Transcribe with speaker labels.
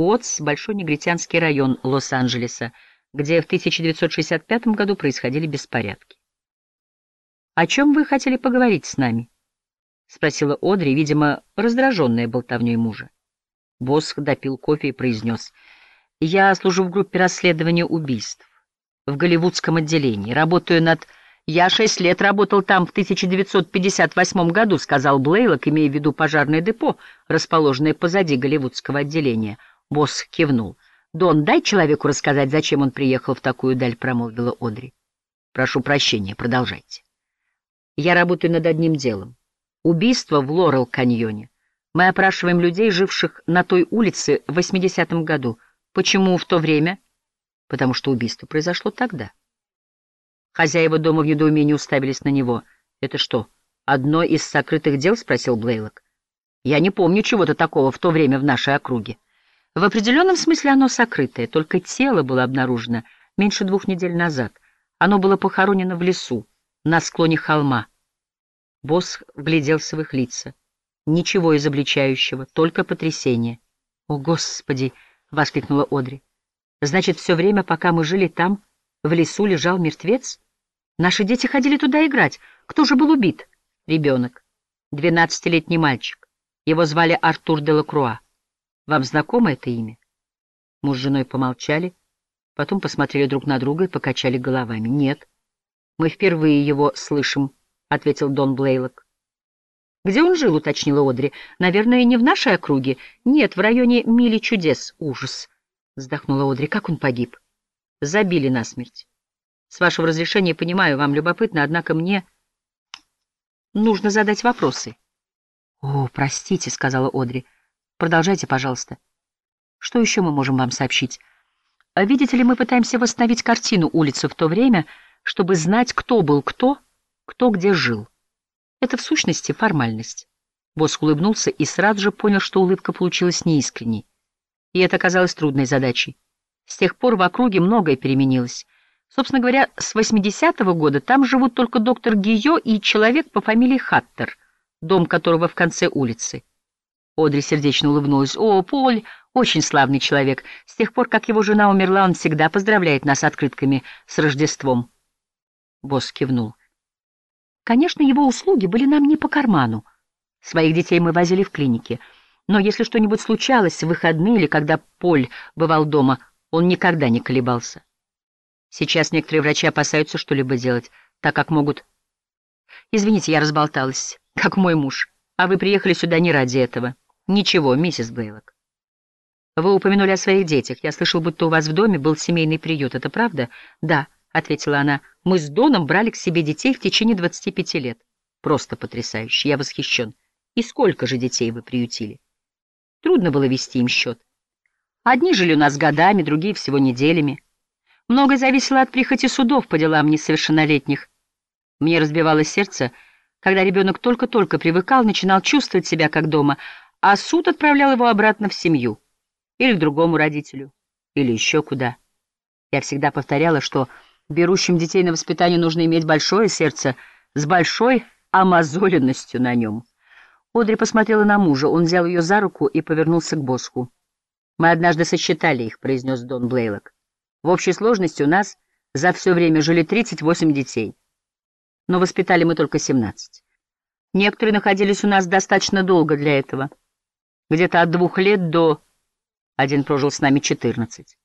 Speaker 1: Уотс — большой негритянский район Лос-Анджелеса, где в 1965 году происходили беспорядки. «О чем вы хотели поговорить с нами?» — спросила Одри, видимо, раздраженная болтовней мужа. Босх допил кофе и произнес. «Я служу в группе расследования убийств в голливудском отделении. Работаю над... Я шесть лет работал там в 1958 году, сказал Блейлок, имея в виду пожарное депо, расположенное позади голливудского отделения. Босс кивнул. «Дон, дай человеку рассказать, зачем он приехал в такую даль», — промолвила Одри. «Прошу прощения, продолжайте». «Я работаю над одним делом. Убийство в Лорел-каньоне. Мы опрашиваем людей, живших на той улице в 80-м году. Почему в то время?» «Потому что убийство произошло тогда». Хозяева дома в недоумении уставились на него. «Это что, одно из сокрытых дел?» — спросил Блейлок. «Я не помню чего-то такого в то время в нашей округе». В определенном смысле оно сокрытое, только тело было обнаружено меньше двух недель назад. Оно было похоронено в лесу, на склоне холма. Босс вгляделся в их лица. Ничего изобличающего, только потрясение. «О, Господи!» — воскликнула Одри. «Значит, все время, пока мы жили там, в лесу лежал мертвец? Наши дети ходили туда играть. Кто же был убит?» «Ребенок. Двенадцатилетний мальчик. Его звали Артур де Лакруа. Вам знакомо это имя?» Муж с женой помолчали, потом посмотрели друг на друга и покачали головами. «Нет, мы впервые его слышим», — ответил Дон Блейлок. «Где он жил?» — уточнила Одри. «Наверное, не в нашей округе. Нет, в районе Мили чудес. Ужас!» — вздохнула Одри. «Как он погиб?» «Забили насмерть. С вашего разрешения, понимаю, вам любопытно, однако мне нужно задать вопросы». «О, простите», — сказала Одри. Продолжайте, пожалуйста. Что еще мы можем вам сообщить? А видите ли, мы пытаемся восстановить картину улицы в то время, чтобы знать, кто был кто, кто где жил. Это в сущности формальность. Босс улыбнулся и сразу же понял, что улыбка получилась неискренней. И это оказалось трудной задачей. С тех пор в округе многое переменилось. Собственно говоря, с 80-го года там живут только доктор Гио и человек по фамилии Хаттер, дом которого в конце улицы. Одри сердечно улыбнулась. «О, Поль, очень славный человек. С тех пор, как его жена умерла, он всегда поздравляет нас открытками с Рождеством». Босс кивнул. «Конечно, его услуги были нам не по карману. Своих детей мы возили в клинике. Но если что-нибудь случалось в выходные или когда Поль бывал дома, он никогда не колебался. Сейчас некоторые врачи опасаются что-либо делать, так как могут... Извините, я разболталась, как мой муж, а вы приехали сюда не ради этого». «Ничего, миссис Блейлок. Вы упомянули о своих детях. Я слышал, будто у вас в доме был семейный приют. Это правда?» «Да», — ответила она. «Мы с Доном брали к себе детей в течение 25 лет. Просто потрясающе. Я восхищен. И сколько же детей вы приютили?» Трудно было вести им счет. Одни жили у нас годами, другие всего неделями. Многое зависело от прихоти судов по делам несовершеннолетних. Мне разбивалось сердце, когда ребенок только-только привыкал, начинал чувствовать себя как дома, а суд отправлял его обратно в семью, или к другому родителю, или еще куда. Я всегда повторяла, что берущим детей на воспитание нужно иметь большое сердце с большой амазоленностью на нем. Одри посмотрела на мужа, он взял ее за руку и повернулся к Боску. «Мы однажды сосчитали их», — произнес Дон Блейлок. «В общей сложности у нас за все время жили 38 детей, но воспитали мы только 17. Некоторые находились у нас достаточно долго для этого» где-то от двух лет до... Один прожил с нами четырнадцать.